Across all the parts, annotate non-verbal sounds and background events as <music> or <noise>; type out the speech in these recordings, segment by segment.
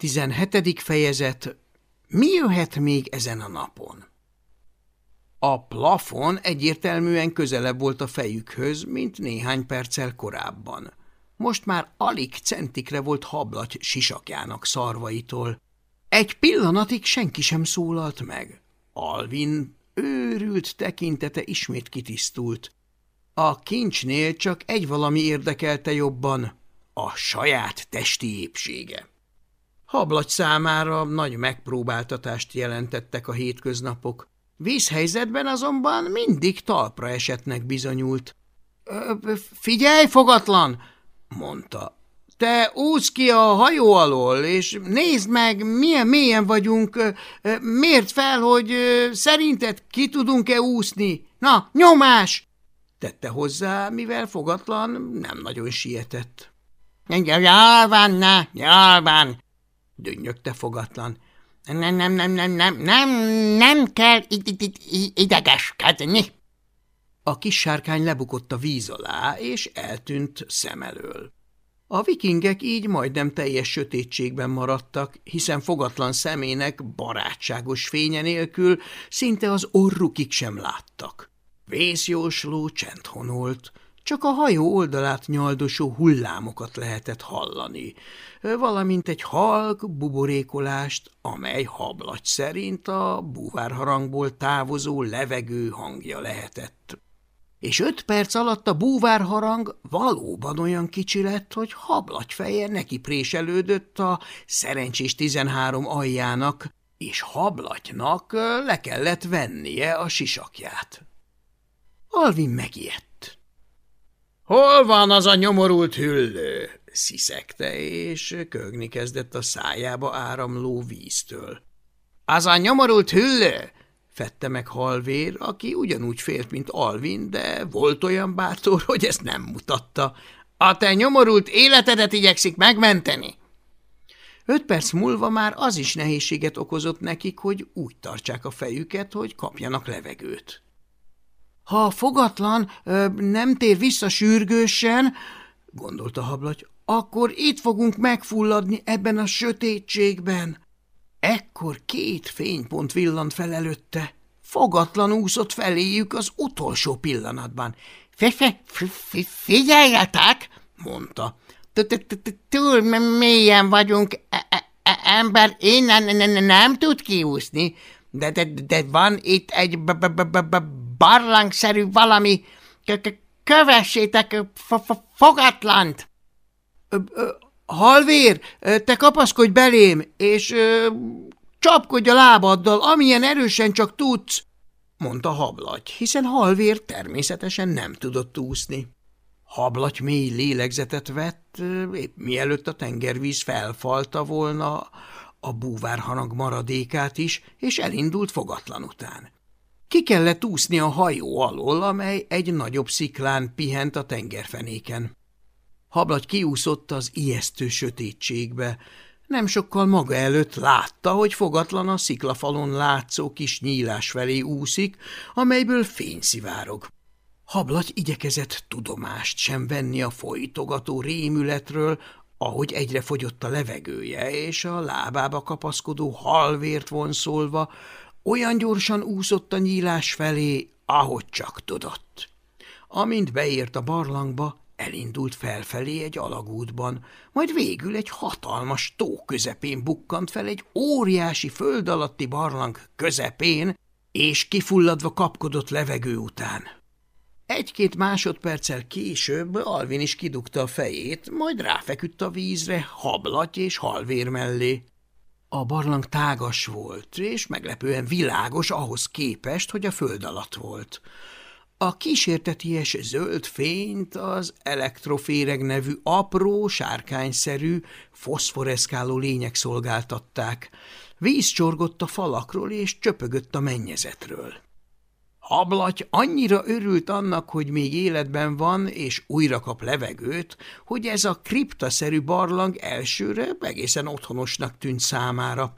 17. fejezet Mi jöhet még ezen a napon? A plafon egyértelműen közelebb volt a fejükhöz, mint néhány perccel korábban. Most már alig centikre volt hablaty sisakjának szarvaitól. Egy pillanatig senki sem szólalt meg. Alvin őrült tekintete ismét kitisztult. A kincsnél csak egy valami érdekelte jobban, a saját testi épsége. Hablagy számára nagy megpróbáltatást jelentettek a hétköznapok. Vízhelyzetben azonban mindig talpra esetnek bizonyult. – Figyelj, fogatlan! – mondta. – Te úsz ki a hajó alól, és nézd meg, milyen mélyen vagyunk. Miért fel, hogy szerinted ki tudunk-e úszni? Na, nyomás! – tette hozzá, mivel fogatlan nem nagyon sietett. – na, jól van! Dünnyögte fogatlan. Nem, nem, nem, nem, nem, nem, nem kell idegeskedni. A kis sárkány lebukott a víz alá, és eltűnt szem elől. A vikingek így majdnem teljes sötétségben maradtak, hiszen fogatlan szemének barátságos fénye nélkül szinte az orrukig sem láttak. Vészjósló csend honolt, csak a hajó oldalát nyaldosó hullámokat lehetett hallani, valamint egy halk buborékolást, amely hablagy szerint a búvárharangból távozó levegő hangja lehetett. És öt perc alatt a búvárharang valóban olyan kicsi lett, hogy hablagyfeje neki préselődött a szerencsés tizenhárom aljának, és hablatynak le kellett vennie a sisakját. Alvin megijedt. Hol van az a nyomorult hüllő? sziszegte, és kögni kezdett a szájába áramló víztől. Az a nyomorult hüllő? fette meg halvér, aki ugyanúgy félt, mint Alvin, de volt olyan bátor, hogy ezt nem mutatta. A te nyomorult életedet igyekszik megmenteni. Öt perc múlva már az is nehézséget okozott nekik, hogy úgy tartsák a fejüket, hogy kapjanak levegőt. Ha a fogatlan ö, nem tér vissza sürgősen, gondolta hablaty, akkor itt fogunk megfulladni ebben a sötétségben. Ekkor két fénypont villant fel előtte. Fogatlan úszott feléjük az utolsó pillanatban. – Figyeljetek! – mondta. – Túl mélyen vagyunk, e, e, e, ember innen nem tud kiúszni, de, van itt egy barlangszerű valami. Kövessétek fogatlant! Halvér, te kapaszkodj belém, és csapkodj a lábaddal, amilyen erősen csak tudsz, mondta Hablaty, hiszen Halvér természetesen nem tudott úszni. Hablaty mély lélegzetet vett, épp mielőtt a tengervíz felfalta volna a búvárhanag maradékát is, és elindult fogatlan után. Ki kellett úszni a hajó alól, amely egy nagyobb sziklán pihent a tengerfenéken. Hablagy kiúszott az ijesztő sötétségbe. Nem sokkal maga előtt látta, hogy fogatlan a sziklafalon látszó kis nyílás felé úszik, amelyből fény szivárog. Hablagy igyekezett tudomást sem venni a folytogató rémületről, ahogy egyre fogyott a levegője, és a lábába kapaszkodó halvért vonszolva, olyan gyorsan úszott a nyílás felé, ahogy csak tudott. Amint beért a barlangba, elindult felfelé egy alagútban, majd végül egy hatalmas tó közepén bukkant fel egy óriási föld alatti barlang közepén, és kifulladva kapkodott levegő után. Egy-két másodperccel később Alvin is kidugta a fejét, majd ráfeküdt a vízre, hablaty és halvér mellé. A barlang tágas volt, és meglepően világos ahhoz képest, hogy a föld alatt volt. A kísérteties zöld fényt az elektroféreg nevű apró, sárkányszerű, foszforeszkáló lények szolgáltatták. Víz csorgott a falakról, és csöpögött a mennyezetről. Hablaty annyira örült annak, hogy még életben van, és újra kap levegőt, hogy ez a kriptaszerű barlang elsőre egészen otthonosnak tűnt számára.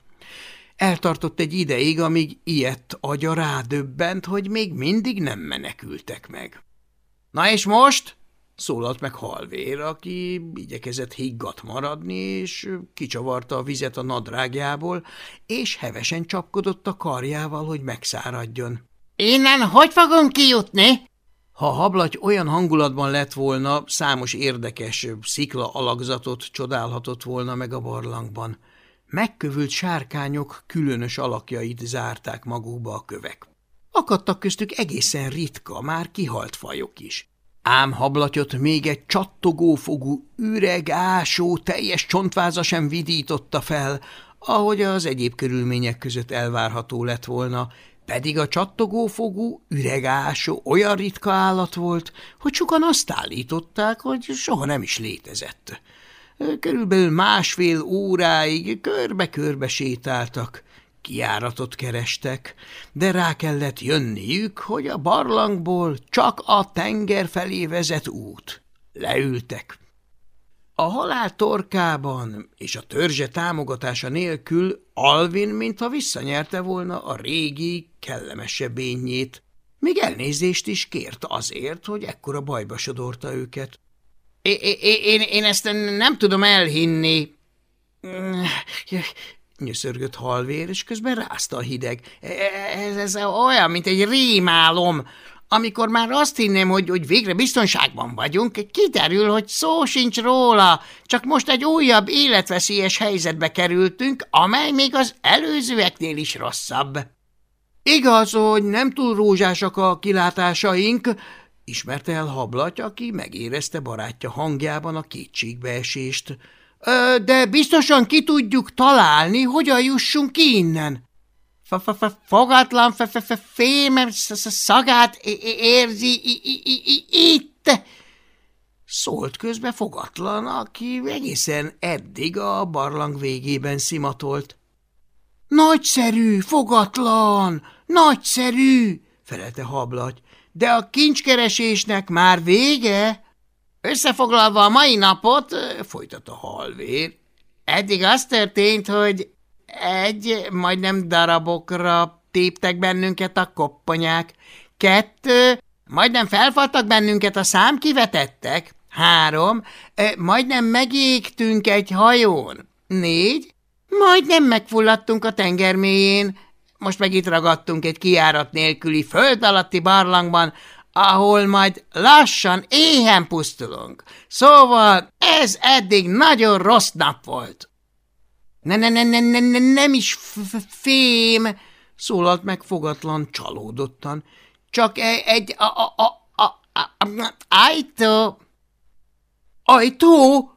Eltartott egy ideig, amíg ilyet agya rádöbbent, hogy még mindig nem menekültek meg. – Na és most? Szólalt meg halvér, aki igyekezett higgadt maradni, és kicsavarta a vizet a nadrágjából, és hevesen csapkodott a karjával, hogy megszáradjon. – Innen hogy fogunk kijutni? Ha hablaty olyan hangulatban lett volna, számos érdekes szikla alakzatot csodálhatott volna meg a barlangban. Megkövült sárkányok különös alakjait zárták magukba a kövek. Akadtak köztük egészen ritka, már kihalt fajok is. Ám hablatyot még egy csattogófogú, üreg, ásó, teljes csontváza sem vidította fel, ahogy az egyéb körülmények között elvárható lett volna, pedig a csattogófogú, üregásó olyan ritka állat volt, hogy sokan azt állították, hogy soha nem is létezett. Körülbelül másfél óráig körbe-körbe sétáltak, kiáratot kerestek, de rá kellett jönniük, hogy a barlangból csak a tenger felé vezet út. Leültek. A halál torkában és a törzse támogatása nélkül Alvin mintha visszanyerte volna a régi, kellemesebb ényét, még elnézést is kért azért, hogy ekkora bajba sodorta őket. É, é, én, én ezt nem tudom elhinni. Nyöszörgött halvér, és közben rázta a hideg. Ez, ez olyan, mint egy rémálom. Amikor már azt hinném, hogy, hogy végre biztonságban vagyunk, kiderül, hogy szó sincs róla, csak most egy újabb életveszélyes helyzetbe kerültünk, amely még az előzőeknél is rosszabb. Igaz, hogy nem túl rózsásak a kilátásaink, ismerte el Hablaty, aki megérezte barátja hangjában a kétségbeesést. De biztosan ki tudjuk találni, hogyan jussunk ki innen. Fogatlan fémem szagát érzi itt. Szólt közbe fogatlan, aki egészen eddig a barlang végében szimatolt. Nagyszerű, fogatlan, nagyszerű, felelte hablaty, de a kincskeresésnek már vége? Összefoglalva a mai napot, folytatta halvér, eddig az történt, hogy egy, majdnem darabokra téptek bennünket a kopponyák. Kettő, majdnem felfaltak bennünket a számkivetettek. Három, majdnem megégtünk egy hajón. Négy, majdnem megfulladtunk a tenger mélyén. Most meg itt ragadtunk egy kiárat nélküli föld alatti barlangban, ahol majd lassan éhen pusztulunk. Szóval ez eddig nagyon rossz nap volt. Ne, ne, ne, ne, ne, ne nem is fém, szólalt meg fogatlan csalódottan. Csak e, egy a, a, a, a, a, ajtó. Ajtó?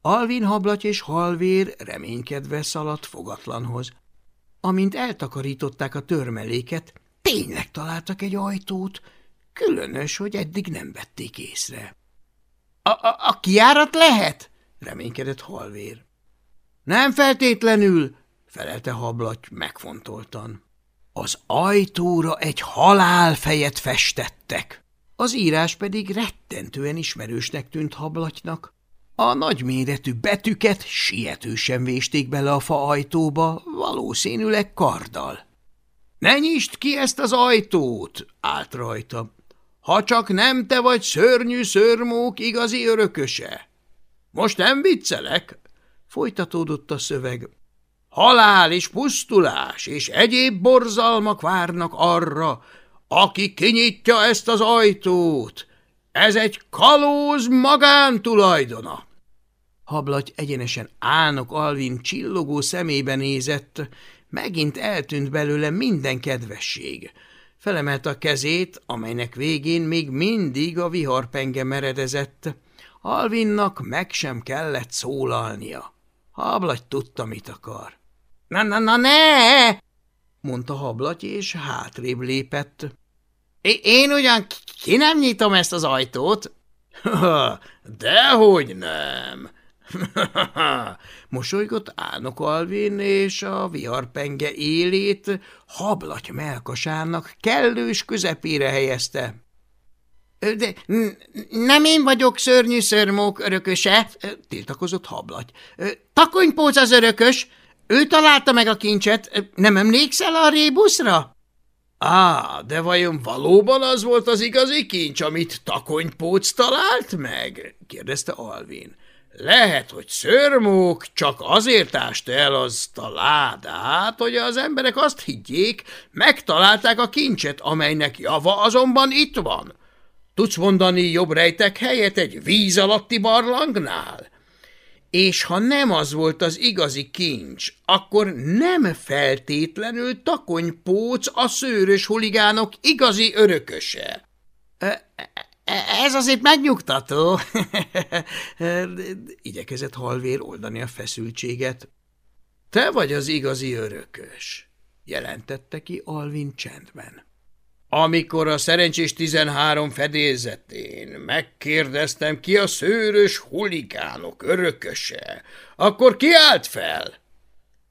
Alvin hablaty és halvér reménykedve szaladt fogatlanhoz. Amint eltakarították a törmeléket, tényleg találtak egy ajtót, különös, hogy eddig nem vették észre. A, a, a kiárat lehet? reménykedett halvér. Nem feltétlenül, felelte hablaty megfontoltan. Az ajtóra egy halálfejet festettek. Az írás pedig rettentően ismerősnek tűnt hablatynak. A nagyméretű betűket sietősen vésték bele a fa ajtóba, valószínűleg karddal. – Ne nyisd ki ezt az ajtót! – állt rajta. – Ha csak nem te vagy szörnyű szörmók igazi örököse! Most nem viccelek, Folytatódott a szöveg. Halál és pusztulás és egyéb borzalmak várnak arra, aki kinyitja ezt az ajtót. Ez egy kalóz magántulajdona. Hablaty egyenesen álnok Alvin csillogó szemébe nézett, megint eltűnt belőle minden kedvesség. Felemelte a kezét, amelynek végén még mindig a viharpenge meredezett. Alvinnak meg sem kellett szólalnia. Hablaty tudta, mit akar. Na, – Na-na-na, ne! – mondta Hablaty, és hátrébb lépett. – Én ugyan ki nem nyitom ezt az ajtót? – Dehogy nem! <laughs> – mosolygott Álnok Alvin, és a viharpenge élét hablaty melkasának kellős közepére helyezte. De nem én vagyok szörnyű szörmók örököse, tiltakozott hablaty. Takonypóc az örökös, ő találta meg a kincset, nem emlékszel a rébuszra? Á, de vajon valóban az volt az igazi kincs, amit takonypóc talált meg? kérdezte Alvin. Lehet, hogy szörmók csak azért ást el azt a ládát, hogy az emberek azt higgyék, megtalálták a kincset, amelynek java azonban itt van. Tudsz mondani jobb rejtek helyet egy víz alatti barlangnál? És ha nem az volt az igazi kincs, akkor nem feltétlenül takonypóc a szőrös huligánok igazi örököse. Ez azért megnyugtató. <laughs> Igyekezett halvér oldani a feszültséget. Te vagy az igazi örökös, jelentette ki Alvin csendben. Amikor a szerencsés tizenhárom fedélzetén megkérdeztem ki a szőrös huligánok örököse, akkor kiállt fel.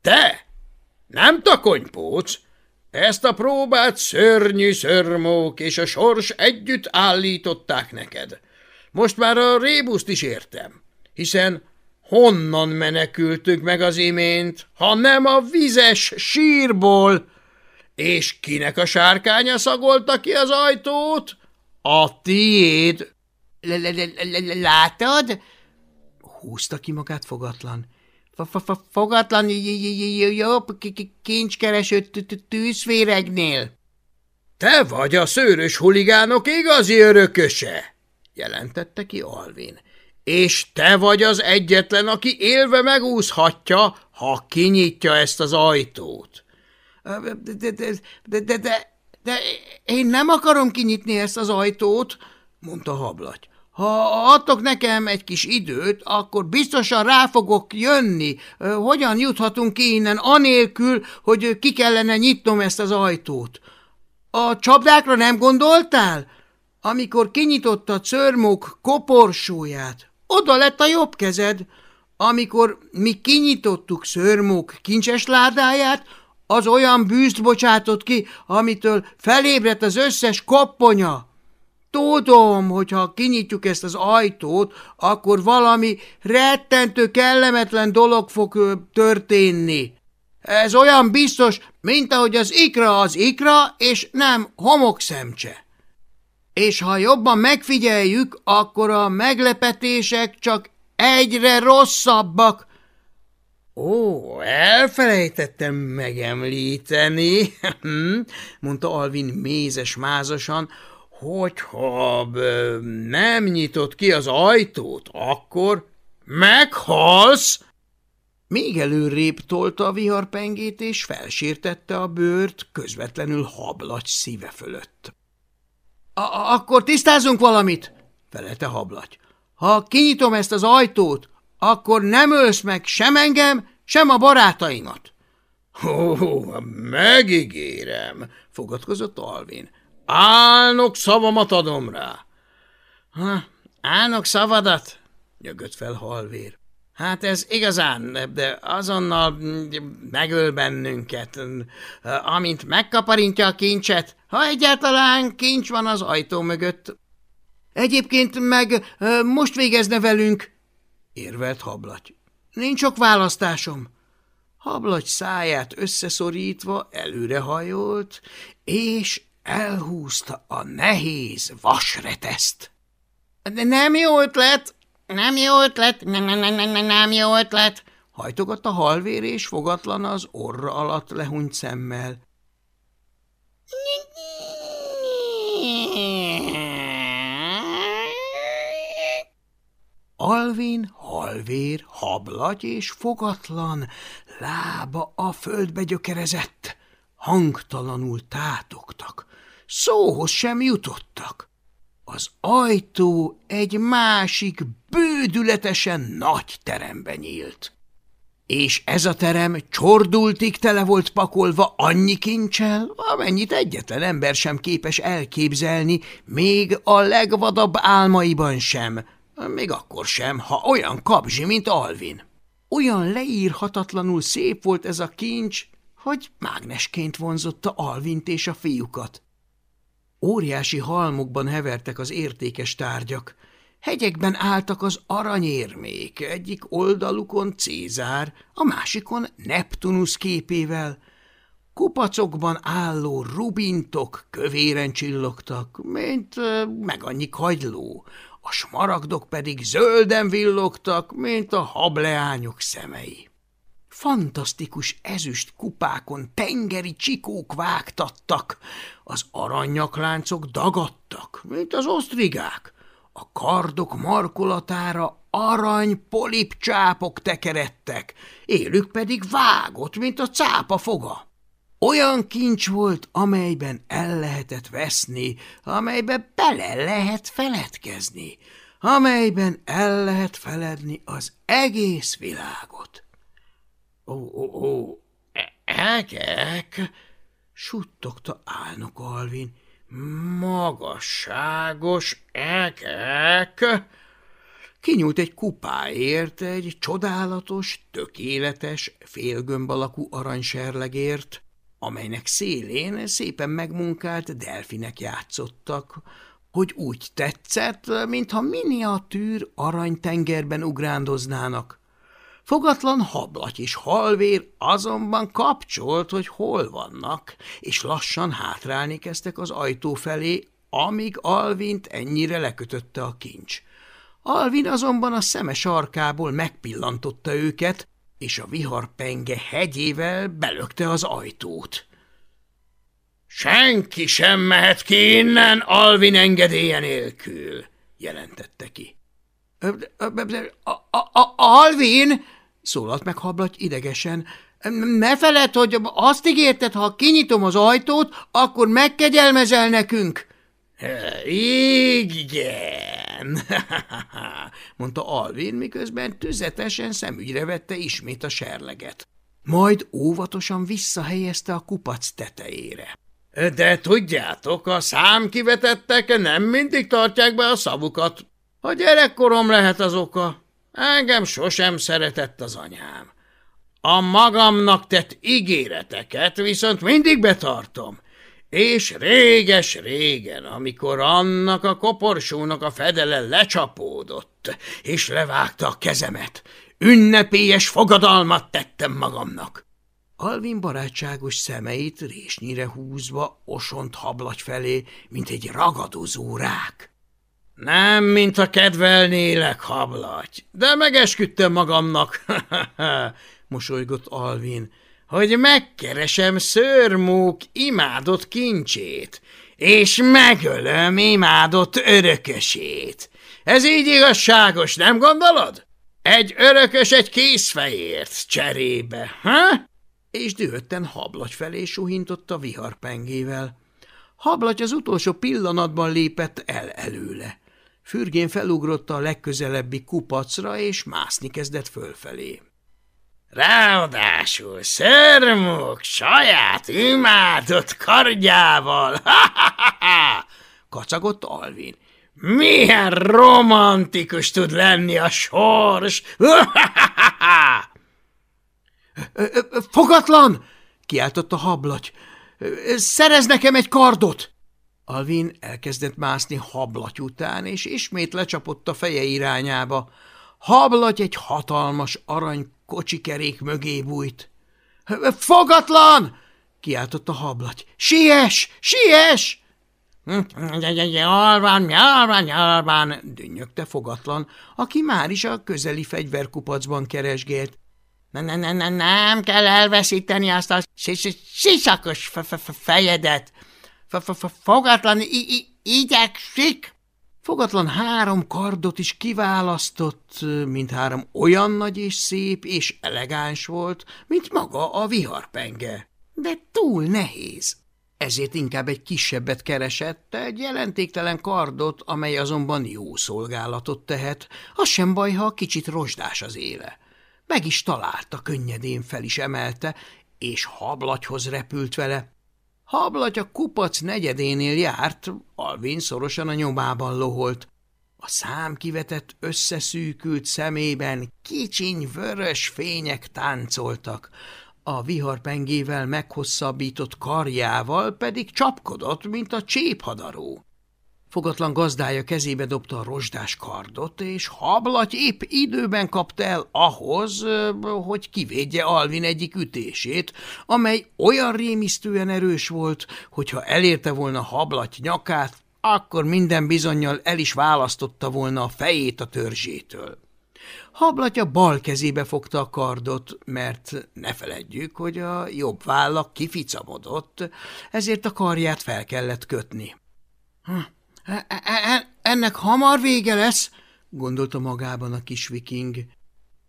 Te! Nem takonypóc! Ezt a próbát szörnyű szörmók és a sors együtt állították neked. Most már a rébuszt is értem, hiszen honnan menekültünk meg az imént, ha nem a vizes sírból? És kinek a sárkánya szagolta ki az ajtót? A tiéd. Látod? Húzta ki magát fogatlan. Fogatlan jobb kincskereső tűzféregnél. Te vagy a szőrös huligánok igazi örököse, jelentette ki Alvin. És te vagy az egyetlen, aki élve megúszhatja, ha kinyitja ezt az ajtót. De, de, de, de, de, de, én nem akarom kinyitni ezt az ajtót, mondta Hablaty. Ha adtok nekem egy kis időt, akkor biztosan rá fogok jönni. Hogyan juthatunk ki innen anélkül, hogy ki kellene nyitnom ezt az ajtót? A csapdákra nem gondoltál? Amikor kinyitottad szörmok koporsóját, oda lett a jobb kezed. Amikor mi kinyitottuk szörmok kincses ládáját, az olyan bűzt bocsátott ki, amitől felébredt az összes kopponya. Tudom, hogy ha kinyitjuk ezt az ajtót, akkor valami rettentő kellemetlen dolog fog történni. Ez olyan biztos, mint ahogy az ikra az ikra, és nem homokszemcse. És ha jobban megfigyeljük, akkor a meglepetések csak egyre rosszabbak. Ó, elfelejtettem megemlíteni, mondta Alvin mézes-mázasan, Hogyha nem nyitott ki az ajtót, akkor meghalsz! Még előrébb tolta a viharpengét, és felsértette a bőrt közvetlenül hablagy szíve fölött. – Akkor tisztázunk valamit! – felelte hablagy. – Ha kinyitom ezt az ajtót, akkor nem ölsz meg sem engem, sem a barátaimat. – Ó, megígérem! – fogadkozott Alvin. Álnok szavamat adom rá. Ha, álnok szavadat? nyögött fel halvér. Hát ez igazán, de azonnal megöl bennünket, amint megkaparintja a kincset, ha egyáltalán kincs van az ajtó mögött. Egyébként meg most végezne velünk, érvelt hablaty. Nincs sok választásom. Hablaty száját összeszorítva előrehajolt, és elhúzta a nehéz vasreteszt. De nem jó ötlet, nem jó ötlet, nem, nem, nem, nem, nem jó ötlet, hajtogott a halvér és fogatlan az orra alatt lehunyt szemmel. Alvin, halvér, hablagy és fogatlan, lába a földbe gyökerezett, hangtalanul tátogtak szóhoz sem jutottak. Az ajtó egy másik, bődületesen nagy terembe nyílt. És ez a terem csordultig tele volt pakolva annyi kincsel, amennyit egyetlen ember sem képes elképzelni, még a legvadabb álmaiban sem, még akkor sem, ha olyan kapzsi, mint Alvin. Olyan leírhatatlanul szép volt ez a kincs, hogy mágnesként vonzotta Alvint és a fiúkat. Óriási halmokban hevertek az értékes tárgyak. Hegyekben álltak az aranyérmék, egyik oldalukon Cézár, a másikon Neptunusz képével. kupacokban álló rubintok kövéren csillogtak, mint meg annyi kagyló, a smaragdok pedig zölden villogtak, mint a hableányok szemei. Fantasztikus ezüst kupákon tengeri csikók vágtattak, az aranyakláncok dagadtak, mint az osztrigák, a kardok markolatára arany polipcsápok tekerettek, élük pedig vágott, mint a cápa foga. Olyan kincs volt, amelyben el lehetett veszni, amelyben bele lehet feledkezni, amelyben el lehet feledni az egész világot. Ó, ó, ó, egek, suttogta álnok Alvin, magasságos egek. Kinyúlt egy kupáért, egy csodálatos, tökéletes, félgömb alakú aranyserlegért, amelynek szélén szépen megmunkált delfinek játszottak, hogy úgy tetszett, mintha miniatűr aranytengerben ugrándoznának. Fogatlan hablaty és halvér azonban kapcsolt, hogy hol vannak, és lassan hátrálni kezdtek az ajtó felé, amíg Alvint ennyire lekötötte a kincs. Alvin azonban a szeme sarkából megpillantotta őket, és a viharpenge hegyével belökte az ajtót. Senki sem mehet ki innen Alvin engedélye nélkül, jelentette ki. Alvin, szólalt meg hablaty idegesen, ne feled, hogy azt ígérted, ha kinyitom az ajtót, akkor megkegyelmezel nekünk. Igen, <laughs> mondta Alvin, miközben tüzetesen szemügyre vette ismét a serleget. Majd óvatosan visszahelyezte a kupac tetejére. De tudjátok, a számkivetettek nem mindig tartják be a szavukat. A gyerekkorom lehet az oka. Engem sosem szeretett az anyám. A magamnak tett ígéreteket viszont mindig betartom. És réges-régen, amikor annak a koporsónak a fedele lecsapódott, és levágta a kezemet, ünnepélyes fogadalmat tettem magamnak. Alvin barátságos szemeit résnyire húzva osont hablagy felé, mint egy ragadozó rák. Nem, mint a kedvelnélek, hablagy, de megesküdtem magamnak, <laughs> mosolygott Alvin, hogy megkeresem szörmúk imádott kincsét, és megölöm imádott örökösét. Ez így igazságos, nem gondolod? Egy örökös egy készfejért cserébe, ha? És dühötten hablagy felé suhintott viharpengével. Hablagy az utolsó pillanatban lépett el előle. Fürgén felugrotta a legközelebbi kupacra, és mászni kezdett fölfelé. Ráadásul szörmök saját imádott kardjával! <laughs> Ha-ha-ha! kacagott Alvin. Milyen romantikus tud lenni a sors! Ha-ha-ha! <laughs> Fogatlan! kiáltott a hablaty. Szerez nekem egy kardot! Alvin elkezdett mászni hablaty után, és ismét lecsapott a feje irányába. Hablaty egy hatalmas arany kocsikerék mögé bújt. – Fogatlan! – kiáltott a hablaty. – Siess! Siess! – Jól van, jól van, jól van! – dünnyögte fogatlan, aki már is a közeli fegyverkupacban keresgélt. Ne, ne, ne, ne, nem kell elveszíteni azt a sisakos fejedet. Fogatlan igyekszik. Fogatlan három kardot is kiválasztott, mint három olyan nagy és szép és elegáns volt, mint maga a viharpenge. De túl nehéz. Ezért inkább egy kisebbet keresett, egy jelentéktelen kardot, amely azonban jó szolgálatot tehet, az sem baj, ha kicsit rozsdás az éle. Meg is találta, könnyedén fel is emelte, és hablatyhoz repült vele. Hablaty a kupac negyedénél járt, Alvin szorosan a nyomában loholt. A szám kivetett összeszűkült szemében kicsiny vörös fények táncoltak, a viharpengével meghosszabbított karjával pedig csapkodott, mint a cséphadaró. Fogatlan gazdája kezébe dobta a rozsdás kardot, és hablaty épp időben kapta el ahhoz, hogy kivédje Alvin egyik ütését, amely olyan rémisztően erős volt, hogy ha elérte volna hablaty nyakát, akkor minden bizonyal el is választotta volna a fejét a törzsétől. Hablatya bal kezébe fogta a kardot, mert ne feledjük, hogy a jobb vállak kificamodott, ezért a karját fel kellett kötni. Hm, Ennek hamar vége lesz, gondolta magában a kis viking.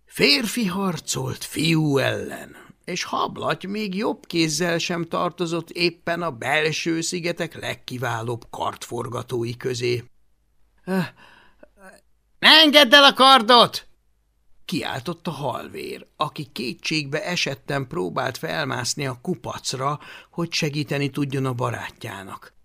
Férfi harcolt fiú ellen, és hablaty még jobb kézzel sem tartozott éppen a belső szigetek legkiválóbb kartforgatói közé. – Ne engedd el a kardot! Kiáltott a halvér, aki kétségbe esetten próbált felmászni a kupacra, hogy segíteni tudjon a barátjának. –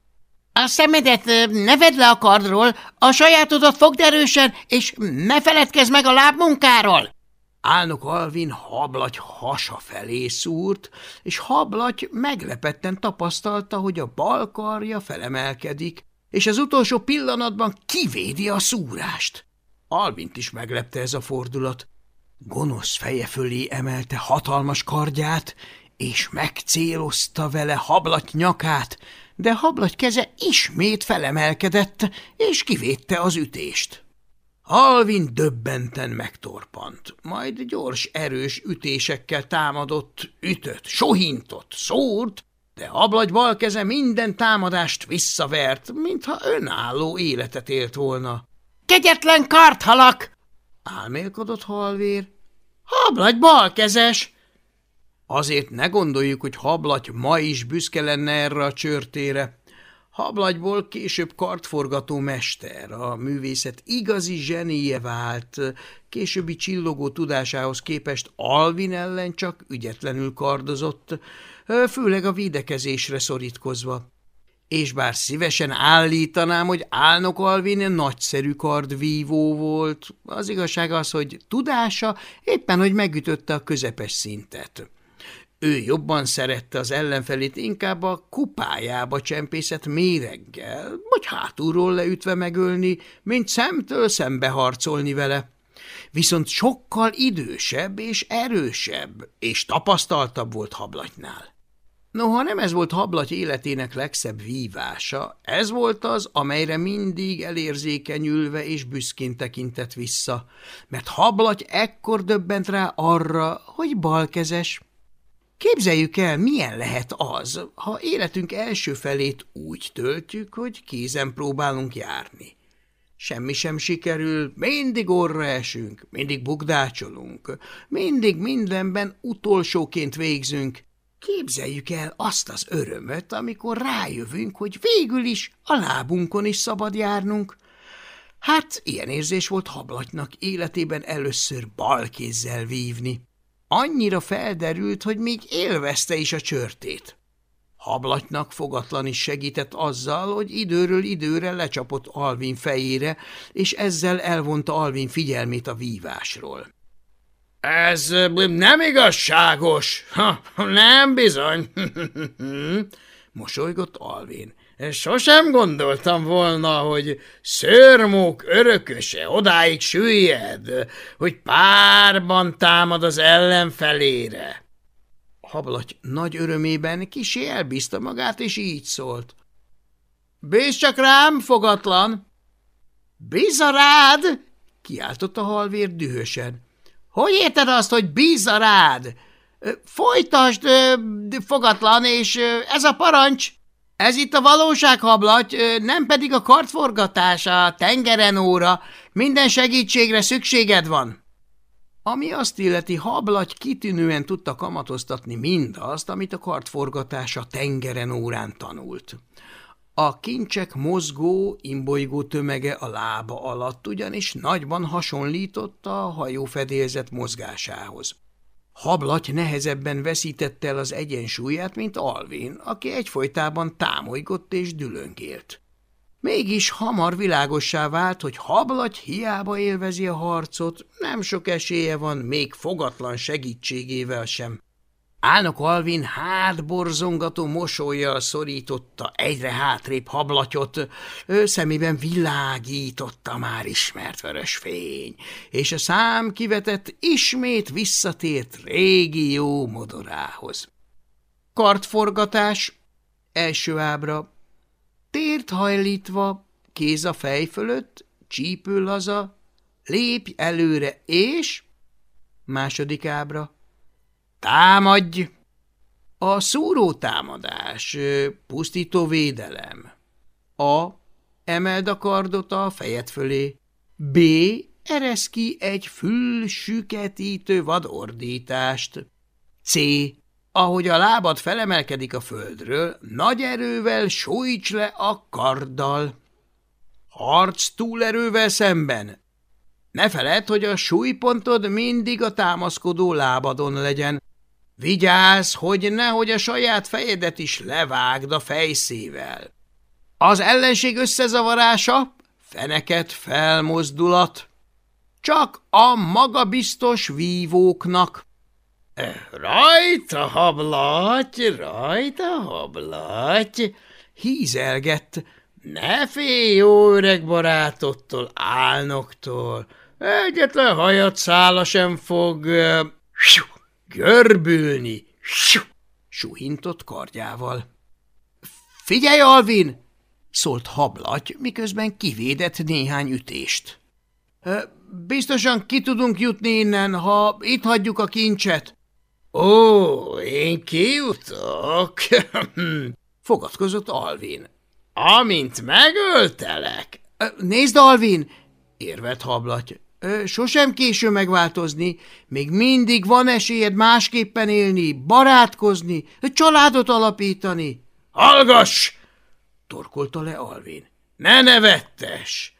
A szemedet ne vedd le a kardról, a sajátodat fogd erősen, és ne feledkezz meg a lábmunkáról! Álnok Alvin hablagy hasa felé szúrt, és hablagy meglepetten tapasztalta, hogy a bal karja felemelkedik, és az utolsó pillanatban kivédi a szúrást. Alvint is meglepte ez a fordulat. Gonosz feje fölé emelte hatalmas kardját, és megcélozta vele hablat nyakát, de hablat keze ismét felemelkedett, és kivédte az ütést. Alvin döbbenten megtorpant, majd gyors, erős ütésekkel támadott, ütött, sohintott, szórt, de hablagy bal keze minden támadást visszavert, mintha önálló életet élt volna. – Kegyetlen karthalak! Álmélkodott halvér. Hablagy balkezes! Azért ne gondoljuk, hogy hablagy ma is büszke lenne erre a csörtére. Hablagyból később kartforgató mester, a művészet igazi zsenie vált, későbbi csillogó tudásához képest Alvin ellen csak ügyetlenül kardozott, főleg a védekezésre szorítkozva és bár szívesen állítanám, hogy Álnok Alvin nagyszerű kardvívó volt, az igazság az, hogy tudása éppen, hogy megütötte a közepes szintet. Ő jobban szerette az ellenfelét inkább a kupájába csempészett méreggel, vagy hátulról leütve megölni, mint szemtől szembe harcolni vele. Viszont sokkal idősebb és erősebb, és tapasztaltabb volt hablatnál. Noha nem ez volt Hablaty életének legszebb vívása, ez volt az, amelyre mindig elérzékenyülve és büszkén tekintett vissza, mert Hablaty ekkor döbbent rá arra, hogy balkezes. Képzeljük el, milyen lehet az, ha életünk első felét úgy töltjük, hogy kézen próbálunk járni. Semmi sem sikerül, mindig orra esünk, mindig bugdácsolunk, mindig mindenben utolsóként végzünk, Képzeljük el azt az örömöt, amikor rájövünk, hogy végül is a lábunkon is szabad járnunk. Hát ilyen érzés volt Hablatnak életében először bal kézzel vívni. Annyira felderült, hogy még élvezte is a csörtét. Hablatnak fogatlan is segített azzal, hogy időről időre lecsapott Alvin fejére, és ezzel elvonta Alvin figyelmét a vívásról. Ez nem igazságos. Ha, nem bizony. <laughs> Mosolygott Alvin. Sosem gondoltam volna, hogy szörmók örököse odáig süllyed, hogy párban támad az ellenfelére. Hablaty nagy örömében kisé elbízta magát, és így szólt. Bízz csak rám, fogatlan! Bízza rád! kiáltott a halvér dühösen. Hogy érted azt, hogy bízza rád? Folytasd, fogatlan, és ez a parancs. Ez itt a valóság, hablaty, nem pedig a kartforgatás, a tengeren óra. Minden segítségre szükséged van. Ami azt illeti, hablaty kitűnően tudta kamatoztatni mindazt, amit a kartforgatás a tengeren órán tanult. A kincsek mozgó, imbolygó tömege a lába alatt ugyanis nagyban hasonlított a hajófedélzet mozgásához. Hablaty nehezebben veszítette el az egyensúlyát, mint Alvin, aki egyfolytában támolygott és dülöngélt. Mégis hamar világossá vált, hogy hablaty hiába élvezi a harcot, nem sok esélye van még fogatlan segítségével sem. Álnok Alvin hátborzongató mosolyjal szorította egyre hátrébb hablatyot, ő szemében világította már ismert vörös fény, és a szám kivetett ismét visszatért régi jó modorához. Kartforgatás, első ábra, tért hajlítva, kéz a fej fölött, csípő laza, lépj előre, és... Második ábra. Támadj! A szúró támadás, pusztító védelem. A. Emeld a kardot a fejed fölé. B. Eresz ki egy fülsüketítő vadordítást. C. Ahogy a lábad felemelkedik a földről, nagy erővel sújts le a karddal. Harc túlerővel szemben. Ne feled, hogy a súlypontod mindig a támaszkodó lábadon legyen. Vigyázz, hogy nehogy a saját fejedet is levágd a fejszével. Az ellenség összezavarása, feneket felmozdulat. Csak a magabiztos vívóknak. Rajta, hablaty, rajta, hablaty, hízelgett, ne félj jó öreg barátottól, álnoktól, egyetlen hajat szála sem fog uh, görbülni, suhintott kardjával. – Figyelj, Alvin! – szólt hablaty, miközben kivédett néhány ütést. – Biztosan ki tudunk jutni innen, ha itt hagyjuk a kincset. – Ó, én kijutok? <laughs> – fogadkozott Alvin. Amint megöltelek? Nézd, Alvin! érvelt hablaty. Sosem késő megváltozni, még mindig van esélyed másképpen élni, barátkozni, családot alapítani. Hallgass! torkolta le Alvin. Ne nevettes!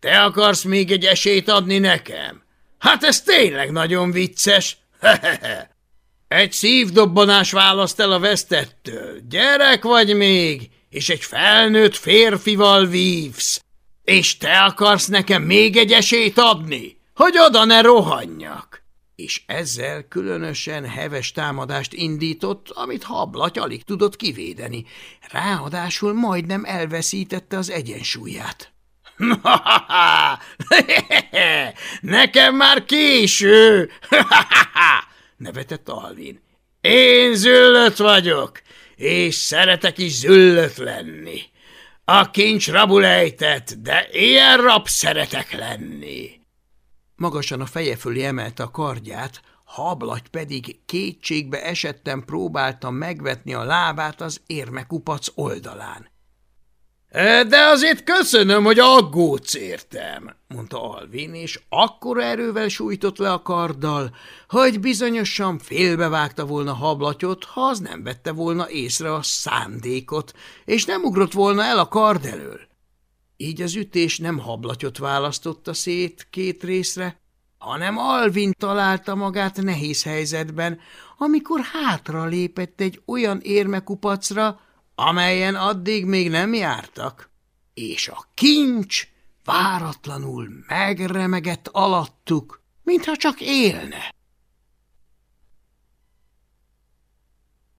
Te akarsz még egy esélyt adni nekem? Hát ez tényleg nagyon vicces. <laughs> egy szívdobbanás választ el a vesztettől. Gyerek vagy még, és egy felnőtt férfival vívsz, és te akarsz nekem még egy esélyt adni, hogy oda ne rohanjak? És ezzel különösen heves támadást indított, amit hablaty alig tudott kivédeni. Ráadásul majdnem elveszítette az egyensúlyát. <laughs> – Nekem már késő! <laughs> – nevetett Alvin. – Én züllött vagyok, és szeretek is züllött lenni. A kincs rabulejtett, de ilyen rab szeretek lenni. Magasan a feje fölé emelte a kardját, hablagy pedig kétségbe esettem próbálta megvetni a lábát az érmekupac oldalán. De azért köszönöm, hogy aggódsz értem, mondta Alvin, és akkora erővel sújtott le a karddal, hogy bizonyosan félbevágta volna hablatyot, ha az nem vette volna észre a szándékot, és nem ugrott volna el a kard elől. Így az ütés nem hablatyot választotta szét két részre, hanem Alvin találta magát nehéz helyzetben, amikor hátra lépett egy olyan érmekupacra, amelyen addig még nem jártak, és a kincs váratlanul megremegett alattuk, mintha csak élne.